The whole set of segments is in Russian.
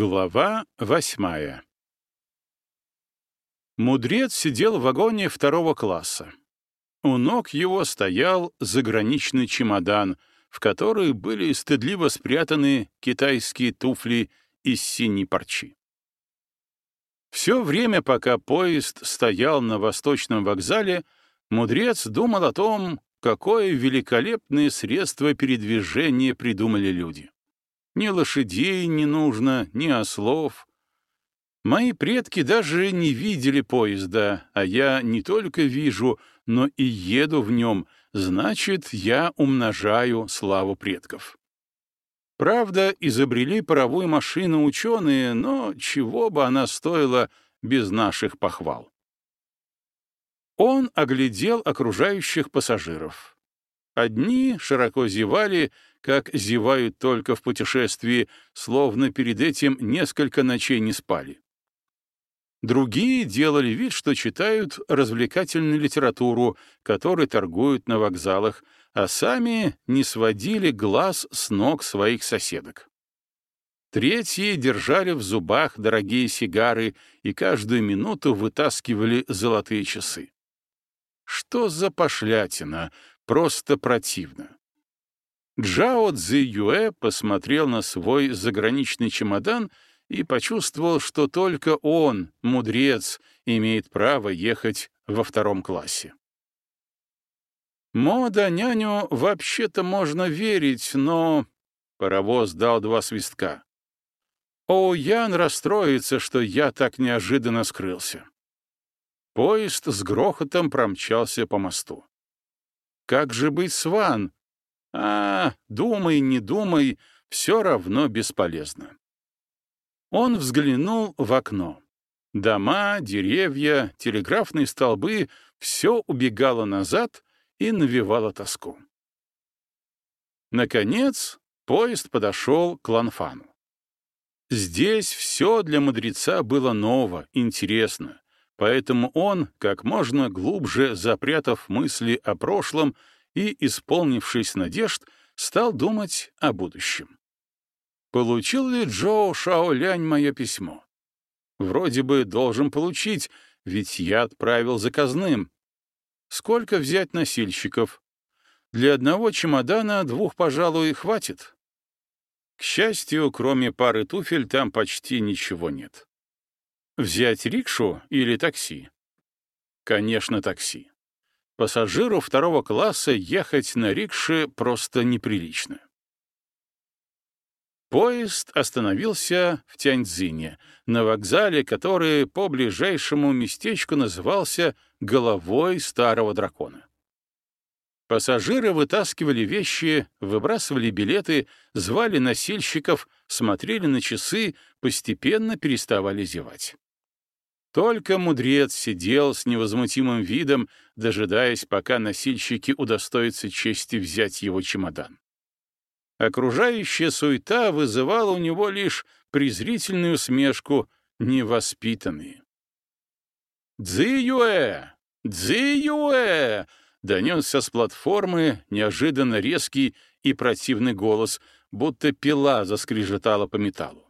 Глава восьмая Мудрец сидел в вагоне второго класса. У ног его стоял заграничный чемодан, в который были стыдливо спрятаны китайские туфли из синей парчи. Все время, пока поезд стоял на восточном вокзале, мудрец думал о том, какое великолепное средство передвижения придумали люди. Ни лошадей не нужно, ни ослов. Мои предки даже не видели поезда, а я не только вижу, но и еду в нем, значит, я умножаю славу предков. Правда, изобрели паровую машину ученые, но чего бы она стоила без наших похвал? Он оглядел окружающих пассажиров. Одни широко зевали, как зевают только в путешествии, словно перед этим несколько ночей не спали. Другие делали вид, что читают развлекательную литературу, которой торгуют на вокзалах, а сами не сводили глаз с ног своих соседок. Третьи держали в зубах дорогие сигары и каждую минуту вытаскивали золотые часы. Что за пошлятина, Просто противно. Джао Цзи Юэ посмотрел на свой заграничный чемодан и почувствовал, что только он, мудрец, имеет право ехать во втором классе. Мода няню вообще-то можно верить, но... Паровоз дал два свистка. О, Ян расстроится, что я так неожиданно скрылся. Поезд с грохотом промчался по мосту. Как же быть с Ван? А, думай, не думай, все равно бесполезно. Он взглянул в окно. Дома, деревья, телеграфные столбы — все убегало назад и навевало тоску. Наконец, поезд подошел к Ланфану. Здесь все для мудреца было ново, интересно, Поэтому он, как можно глубже запрятав мысли о прошлом и исполнившись надежд, стал думать о будущем. Получил ли Джоу Шаолянь мое письмо? Вроде бы должен получить, ведь я отправил заказным. Сколько взять носильщиков? Для одного чемодана двух, пожалуй, хватит. К счастью, кроме пары туфель, там почти ничего нет. Взять рикшу или такси? Конечно, такси. Пассажиру второго класса ехать на рикше просто неприлично. Поезд остановился в Тяньцзине, на вокзале, который по ближайшему местечку назывался «Головой старого дракона». Пассажиры вытаскивали вещи, выбрасывали билеты, звали носильщиков, смотрели на часы, постепенно переставали зевать. Только мудрец сидел с невозмутимым видом, дожидаясь, пока носильщики удостоятся чести взять его чемодан. Окружающая суета вызывала у него лишь презрительную усмешку невоспитанные. «Цзи-юэ! Цзи-юэ!» — донесся с платформы неожиданно резкий и противный голос, будто пила заскрежетала по металлу.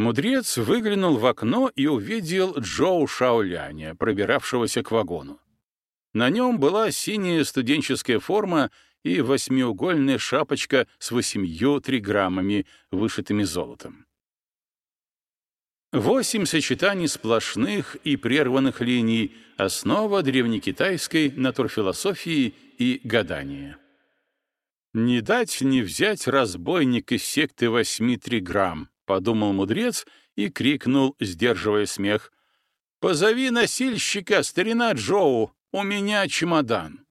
Мудрец выглянул в окно и увидел Джоу Шаоляня, пробиравшегося к вагону. На нем была синяя студенческая форма и восьмиугольная шапочка с восемью триграммами, вышитыми золотом. Восемь сочетаний сплошных и прерванных линий — основа древнекитайской натурфилософии и гадания. Не дать не взять разбойник из секты восьми триграмм, подумал мудрец и крикнул, сдерживая смех. «Позови носильщика, старина Джоу, у меня чемодан».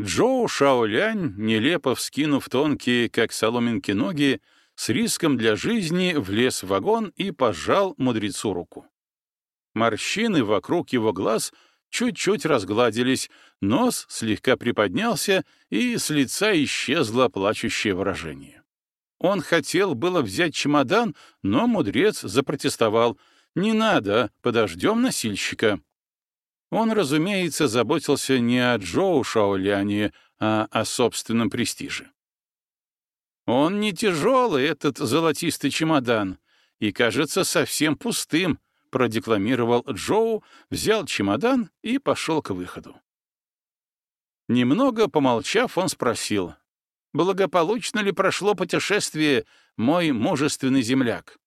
Джоу Шаолянь, нелепо вскинув тонкие, как соломинки, ноги, с риском для жизни влез в вагон и пожал мудрецу руку. Морщины вокруг его глаз чуть-чуть разгладились, нос слегка приподнялся, и с лица исчезло плачущее выражение. Он хотел было взять чемодан, но мудрец запротестовал. «Не надо, подождем носильщика». Он, разумеется, заботился не о Джоу Шаоляне, а о собственном престиже. «Он не тяжелый, этот золотистый чемодан. и, кажется, совсем пустым, продекламировал Джоу, взял чемодан и пошел к выходу. Немного помолчав, он спросил, «Благополучно ли прошло путешествие, мой мужественный земляк?»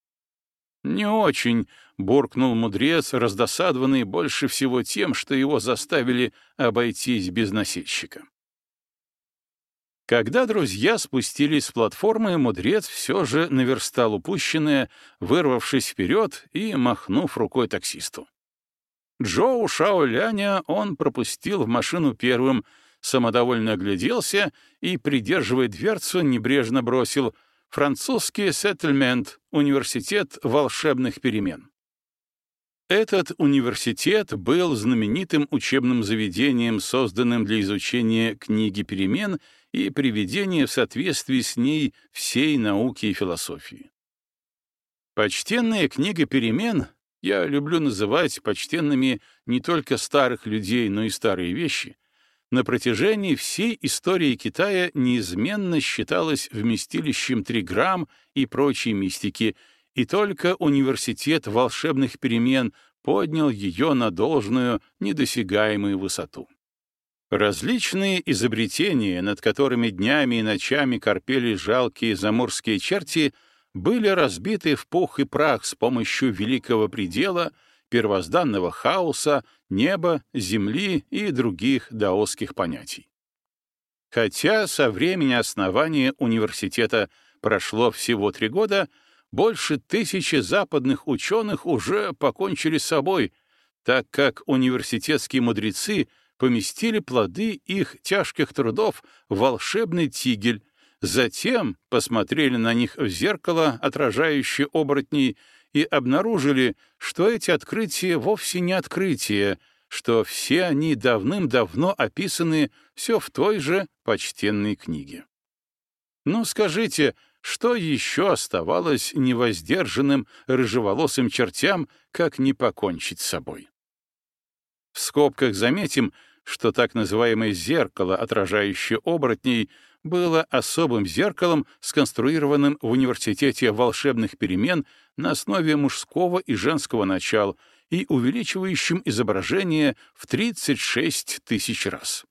«Не очень», — буркнул мудрец, раздосадованный больше всего тем, что его заставили обойтись без носильщика. Когда друзья спустились с платформы, мудрец все же наверстал упущенное, вырвавшись вперед и махнув рукой таксисту. Джоу Шаоляня он пропустил в машину первым, самодовольно огляделся и, придерживая дверцу, небрежно бросил «Французский сеттельмент, университет волшебных перемен». Этот университет был знаменитым учебным заведением, созданным для изучения книги перемен и приведения в соответствии с ней всей науки и философии. Почтенная книга перемен я люблю называть почтенными не только старых людей, но и старые вещи, на протяжении всей истории Китая неизменно считалась вместилищем триграмм и прочей мистики — и только университет волшебных перемен поднял ее на должную, недосягаемую высоту. Различные изобретения, над которыми днями и ночами корпели жалкие заморские черти, были разбиты в пух и прах с помощью великого предела, первозданного хаоса, неба, земли и других даосских понятий. Хотя со времени основания университета прошло всего три года, больше тысячи западных ученых уже покончили с собой, так как университетские мудрецы поместили плоды их тяжких трудов в волшебный тигель, затем посмотрели на них в зеркало, отражающее оборотней, и обнаружили, что эти открытия вовсе не открытия, что все они давным-давно описаны все в той же почтенной книге. Ну, скажите, что еще оставалось невоздержанным рыжеволосым чертям, как не покончить с собой? В скобках заметим, что так называемое зеркало, отражающее оборотней, было особым зеркалом, сконструированным в Университете волшебных перемен на основе мужского и женского начала и увеличивающим изображение в 36 тысяч раз.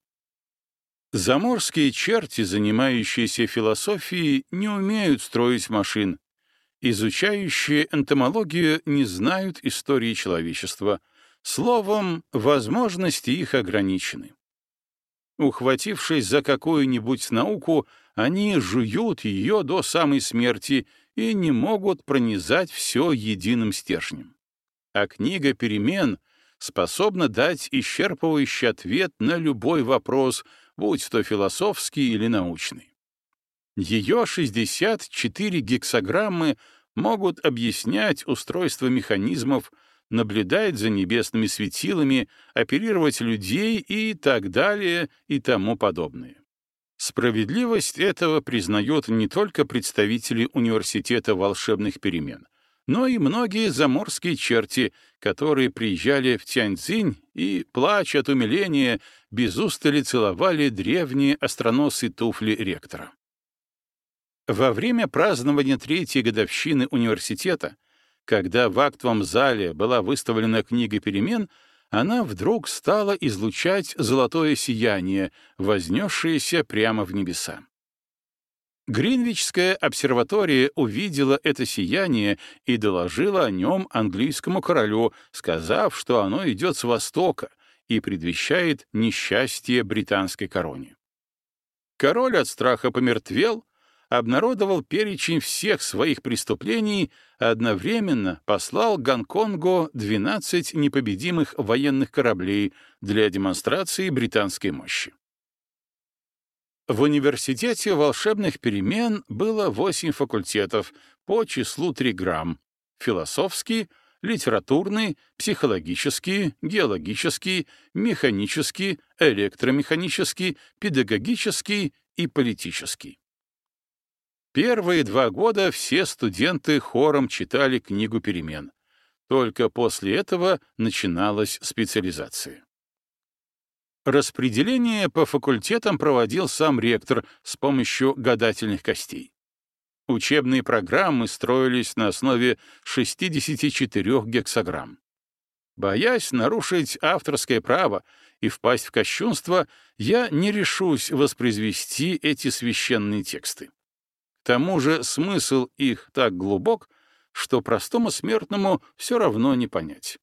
Заморские черти, занимающиеся философией, не умеют строить машин. Изучающие энтомологию не знают истории человечества. Словом, возможности их ограничены. Ухватившись за какую-нибудь науку, они жуют ее до самой смерти и не могут пронизать все единым стержнем. А книга перемен способна дать исчерпывающий ответ на любой вопрос — будь то философский или научный. Ее 64 гексограммы могут объяснять устройство механизмов, наблюдать за небесными светилами, оперировать людей и так далее и тому подобное. Справедливость этого признают не только представители Университета волшебных перемен, но и многие заморские черти, которые приезжали в Тяньцзинь и, плача от умиления, без устали целовали древние остроносые туфли ректора. Во время празднования третьей годовщины университета, когда в актовом зале была выставлена книга перемен, она вдруг стала излучать золотое сияние, вознесшееся прямо в небеса. Гринвичская обсерватория увидела это сияние и доложила о нем английскому королю, сказав, что оно идет с востока и предвещает несчастье британской короне. Король от страха помертвел, обнародовал перечень всех своих преступлений, одновременно послал Гонконгу 12 непобедимых военных кораблей для демонстрации британской мощи. В университете волшебных перемен было восемь факультетов по числу три грамм — философский, литературный, психологический, геологический, механический, электромеханический, педагогический и политический. Первые два года все студенты хором читали книгу перемен. Только после этого начиналась специализация. Распределение по факультетам проводил сам ректор с помощью гадательных костей. Учебные программы строились на основе 64 гексограмм. Боясь нарушить авторское право и впасть в кощунство, я не решусь воспроизвести эти священные тексты. Тому же смысл их так глубок, что простому смертному все равно не понять.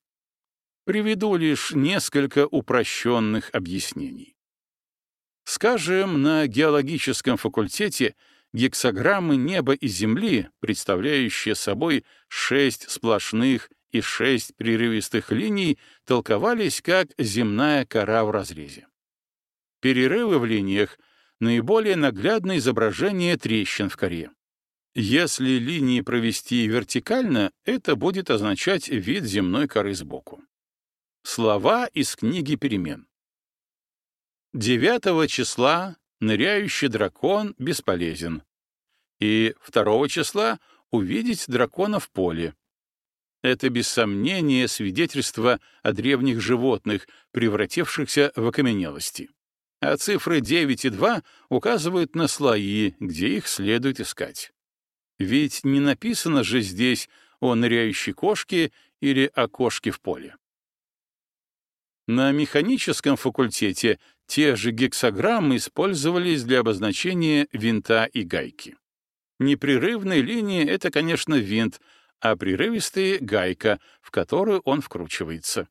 Приведу лишь несколько упрощенных объяснений. Скажем, на геологическом факультете гексограммы неба и Земли, представляющие собой шесть сплошных и шесть прерывистых линий, толковались как земная кора в разрезе. Перерывы в линиях — наиболее наглядное изображение трещин в коре. Если линии провести вертикально, это будет означать вид земной коры сбоку. Слова из книги перемен. 9 числа ныряющий дракон бесполезен. И 2 числа увидеть дракона в поле. Это без сомнения свидетельство о древних животных, превратившихся в окаменелости. А цифры 9 и 2 указывают на слои, где их следует искать. Ведь не написано же здесь о ныряющей кошке или о кошке в поле. На механическом факультете те же гексограммы использовались для обозначения винта и гайки. Непрерывные линии — это, конечно, винт, а прерывистые — гайка, в которую он вкручивается.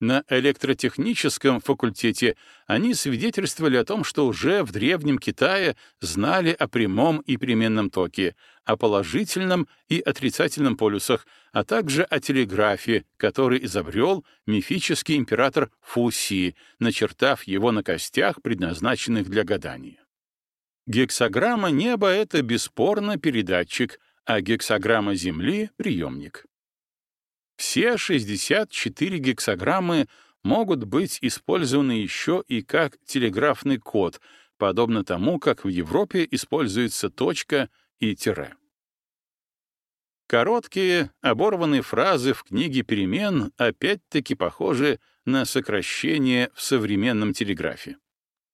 На электротехническом факультете они свидетельствовали о том, что уже в Древнем Китае знали о прямом и переменном токе, о положительном и отрицательном полюсах, а также о телеграфе, который изобрел мифический император Фуси, начертав его на костях, предназначенных для гадания. Гексограмма неба — это бесспорно передатчик, а гексограмма Земли — приемник. Все 64 гексограммы могут быть использованы еще и как телеграфный код, подобно тому, как в Европе используется точка и тире. Короткие, оборванные фразы в книге перемен опять-таки похожи на сокращение в современном телеграфе.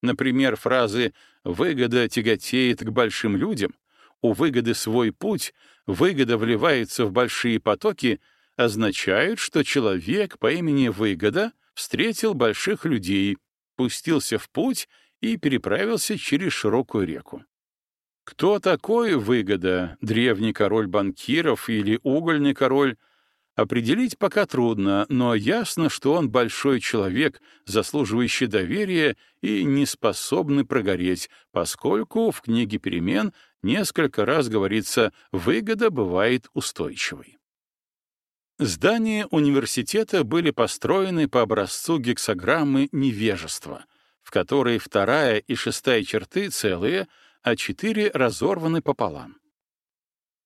Например, фразы «выгода тяготеет к большим людям», «у выгоды свой путь», «выгода вливается в большие потоки» означают, что человек по имени Выгода встретил больших людей, пустился в путь и переправился через широкую реку. Кто такой Выгода, древний король банкиров или угольный король, определить пока трудно, но ясно, что он большой человек, заслуживающий доверия и не способный прогореть, поскольку в книге перемен несколько раз говорится «выгода бывает устойчивой». Здания университета были построены по образцу гексограммы невежества, в которой вторая и шестая черты целые, а четыре разорваны пополам.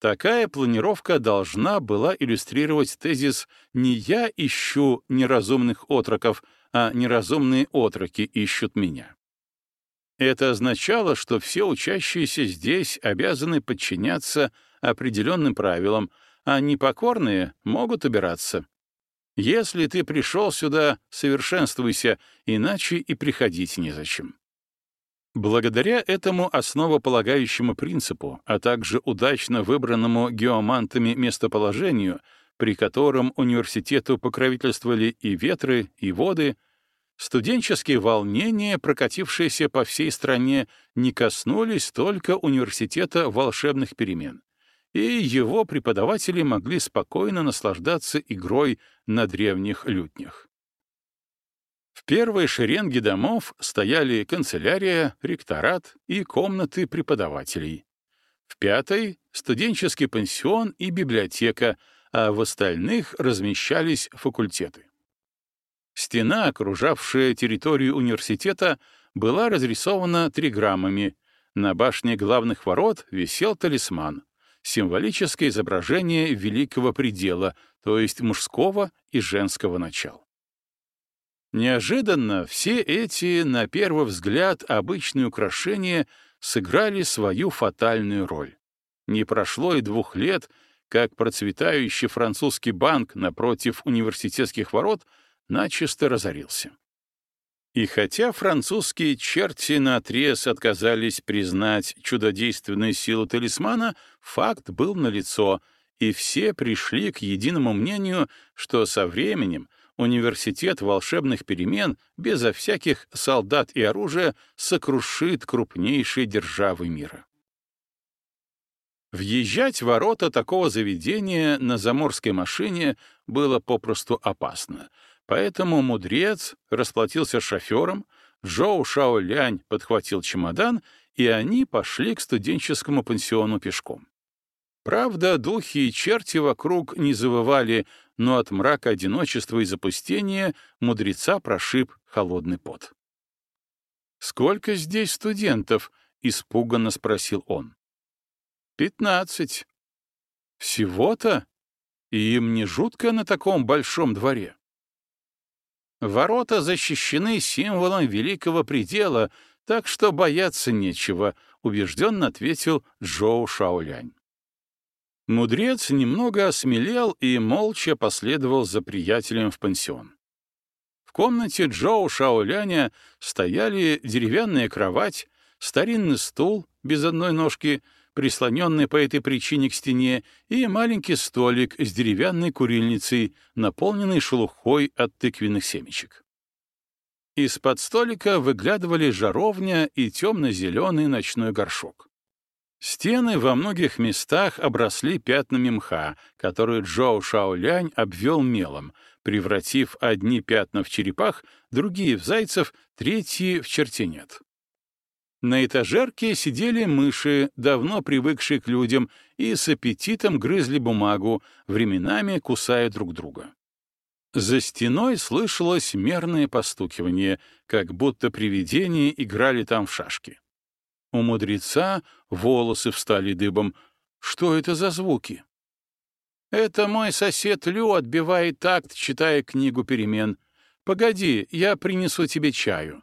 Такая планировка должна была иллюстрировать тезис «не я ищу неразумных отроков, а неразумные отроки ищут меня». Это означало, что все учащиеся здесь обязаны подчиняться определенным правилам, а непокорные могут убираться. Если ты пришел сюда, совершенствуйся, иначе и приходить незачем. Благодаря этому основополагающему принципу, а также удачно выбранному геомантами местоположению, при котором университету покровительствовали и ветры, и воды, студенческие волнения, прокатившиеся по всей стране, не коснулись только университета волшебных перемен и его преподаватели могли спокойно наслаждаться игрой на древних лютнях. В первой шеренге домов стояли канцелярия, ректорат и комнаты преподавателей. В пятой — студенческий пансион и библиотека, а в остальных размещались факультеты. Стена, окружавшая территорию университета, была разрисована триграммами. На башне главных ворот висел талисман символическое изображение великого предела, то есть мужского и женского начала. Неожиданно все эти, на первый взгляд, обычные украшения сыграли свою фатальную роль. Не прошло и двух лет, как процветающий французский банк напротив университетских ворот начисто разорился. И хотя французские черти наотрез отказались признать чудодейственную силу талисмана, факт был налицо, и все пришли к единому мнению, что со временем университет волшебных перемен безо всяких солдат и оружия сокрушит крупнейшие державы мира. Въезжать в ворота такого заведения на заморской машине было попросту опасно, поэтому мудрец расплатился шофером, Джоу Шаолянь подхватил чемодан, и они пошли к студенческому пансиону пешком. Правда, духи и черти вокруг не завывали, но от мрака одиночества и запустения мудреца прошиб холодный пот. «Сколько здесь студентов?» — испуганно спросил он. «Пятнадцать». «Всего-то? Им не жутко на таком большом дворе?» «Ворота защищены символом великого предела, так что бояться нечего», — убежденно ответил Джоу Шаолянь. Мудрец немного осмелел и молча последовал за приятелем в пансион. В комнате Джоу Шаоляня стояли деревянная кровать, старинный стул без одной ножки — прислоненный по этой причине к стене, и маленький столик с деревянной курильницей, наполненный шелухой от тыквенных семечек. Из-под столика выглядывали жаровня и темно-зеленый ночной горшок. Стены во многих местах обросли пятнами мха, которые Джоу Шаолянь обвел мелом, превратив одни пятна в черепах, другие — в зайцев, третьи — в чертенет. На этажерке сидели мыши, давно привыкшие к людям, и с аппетитом грызли бумагу, временами кусая друг друга. За стеной слышалось мерное постукивание, как будто привидения играли там в шашки. У мудреца волосы встали дыбом. Что это за звуки? Это мой сосед Лю отбивает такт, читая книгу перемен. Погоди, я принесу тебе чаю.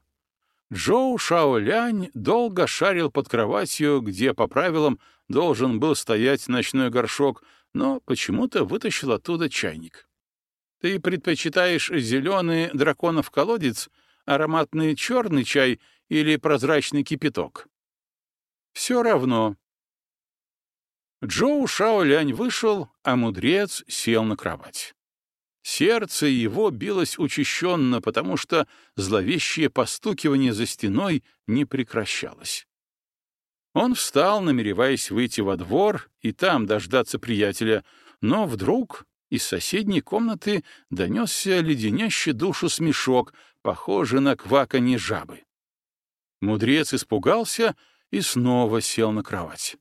Джоу Шаолянь долго шарил под кроватью, где, по правилам, должен был стоять ночной горшок, но почему-то вытащил оттуда чайник. «Ты предпочитаешь зеленый драконов колодец, ароматный черный чай или прозрачный кипяток?» «Все равно». Джоу Шаолянь вышел, а мудрец сел на кровать. Сердце его билось учащенно, потому что зловещее постукивание за стеной не прекращалось. Он встал, намереваясь выйти во двор и там дождаться приятеля, но вдруг из соседней комнаты донесся леденящий душу смешок, похожий на кваканье жабы. Мудрец испугался и снова сел на кровать.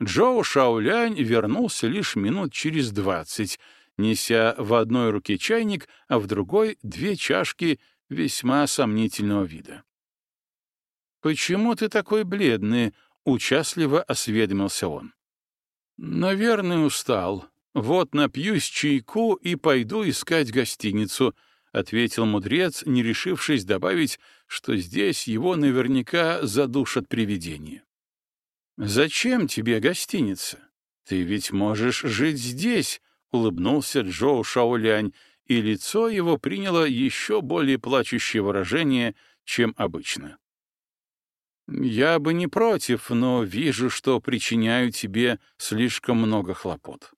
Джоу Шаолянь вернулся лишь минут через двадцать — неся в одной руке чайник, а в другой — две чашки весьма сомнительного вида. «Почему ты такой бледный?» — участливо осведомился он. «Наверное, устал. Вот напьюсь чайку и пойду искать гостиницу», — ответил мудрец, не решившись добавить, что здесь его наверняка задушат привидения. «Зачем тебе гостиница? Ты ведь можешь жить здесь», — улыбнулся Джоу Шаолянь, и лицо его приняло еще более плачущее выражение, чем обычно. «Я бы не против, но вижу, что причиняю тебе слишком много хлопот».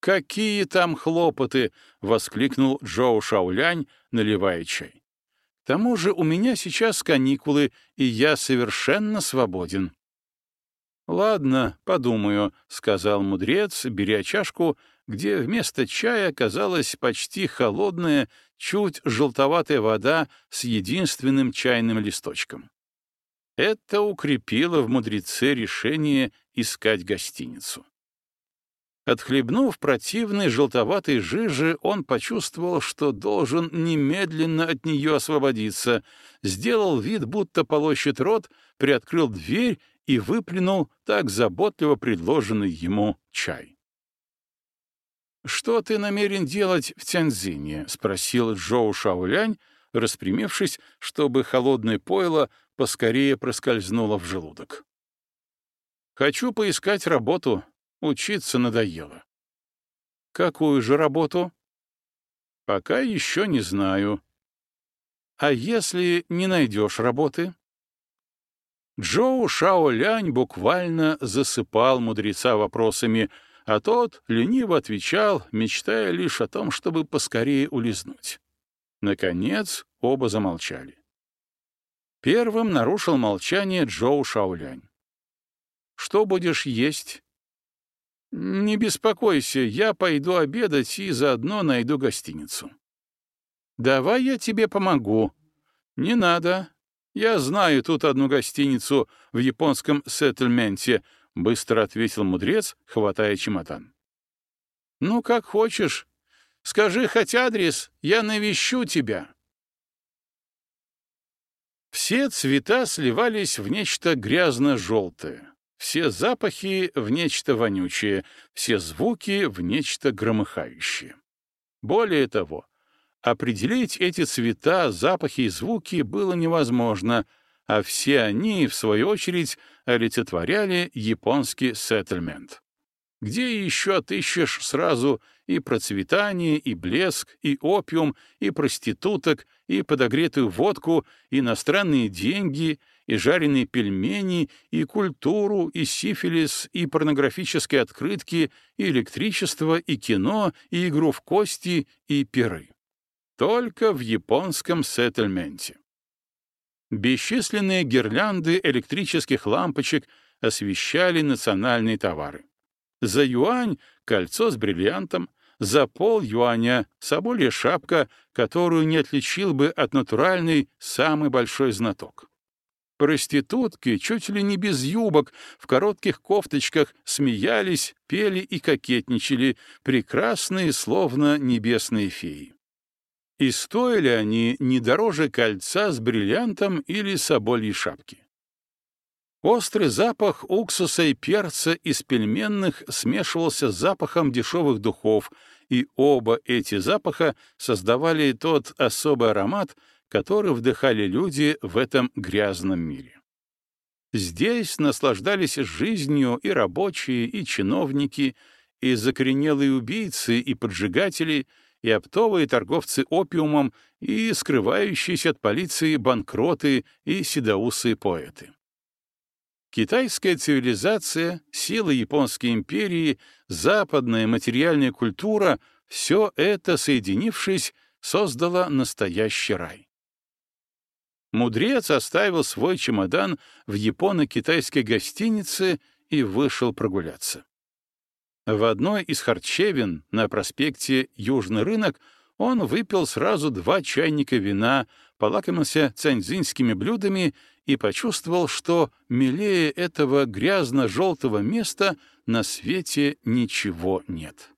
«Какие там хлопоты!» — воскликнул Джоу Шаолянь, наливая чай. «К тому же у меня сейчас каникулы, и я совершенно свободен». «Ладно, подумаю», — сказал мудрец, беря чашку где вместо чая оказалась почти холодная, чуть желтоватая вода с единственным чайным листочком. Это укрепило в мудреце решение искать гостиницу. Отхлебнув противной желтоватой жижи, он почувствовал, что должен немедленно от нее освободиться, сделал вид, будто полощет рот, приоткрыл дверь и выплюнул так заботливо предложенный ему чай. «Что ты намерен делать в Тяньзине?» — спросил Джоу Шаолянь, распрямившись, чтобы холодное пойло поскорее проскользнуло в желудок. «Хочу поискать работу. Учиться надоело». «Какую же работу?» «Пока еще не знаю». А если не найдешь работы? Джоу Шаолянь буквально засыпал мудреца вопросами, а тот лениво отвечал, мечтая лишь о том, чтобы поскорее улизнуть. Наконец оба замолчали. Первым нарушил молчание Джоу Шаолянь. «Что будешь есть?» «Не беспокойся, я пойду обедать и заодно найду гостиницу». «Давай я тебе помогу». «Не надо, «Я знаю тут одну гостиницу в японском сеттельменте», — быстро ответил мудрец, хватая чемодан. «Ну, как хочешь. Скажи хоть адрес, я навещу тебя». Все цвета сливались в нечто грязно-желтое, все запахи — в нечто вонючее, все звуки — в нечто громыхающее. Более того, Определить эти цвета, запахи и звуки было невозможно, а все они, в свою очередь, олицетворяли японский сеттельмент. Где еще отыщешь сразу и процветание, и блеск, и опиум, и проституток, и подогретую водку, и иностранные деньги, и жареные пельмени, и культуру, и сифилис, и порнографические открытки, и электричество, и кино, и игру в кости, и пиры. Только в японском сеттельменте. Бесчисленные гирлянды электрических лампочек освещали национальные товары. За юань — кольцо с бриллиантом, за пол юаня — соболья шапка, которую не отличил бы от натуральной самый большой знаток. Проститутки, чуть ли не без юбок, в коротких кофточках смеялись, пели и кокетничали, прекрасные, словно небесные феи. И стоили они не дороже кольца с бриллиантом или собольей шапки. Острый запах уксуса и перца из пельменных смешивался с запахом дешевых духов, и оба эти запаха создавали тот особый аромат, который вдыхали люди в этом грязном мире. Здесь наслаждались жизнью и рабочие, и чиновники, и закоренелые убийцы, и поджигатели — и оптовые торговцы опиумом, и скрывающиеся от полиции банкроты и седоусые поэты. Китайская цивилизация, сила японской империи, западная материальная культура — все это, соединившись, создало настоящий рай. Мудрец оставил свой чемодан в японо-китайской гостинице и вышел прогуляться. В одной из харчевин на проспекте Южный рынок он выпил сразу два чайника вина, полакомился цаньзинскими блюдами и почувствовал, что милее этого грязно-желтого места на свете ничего нет.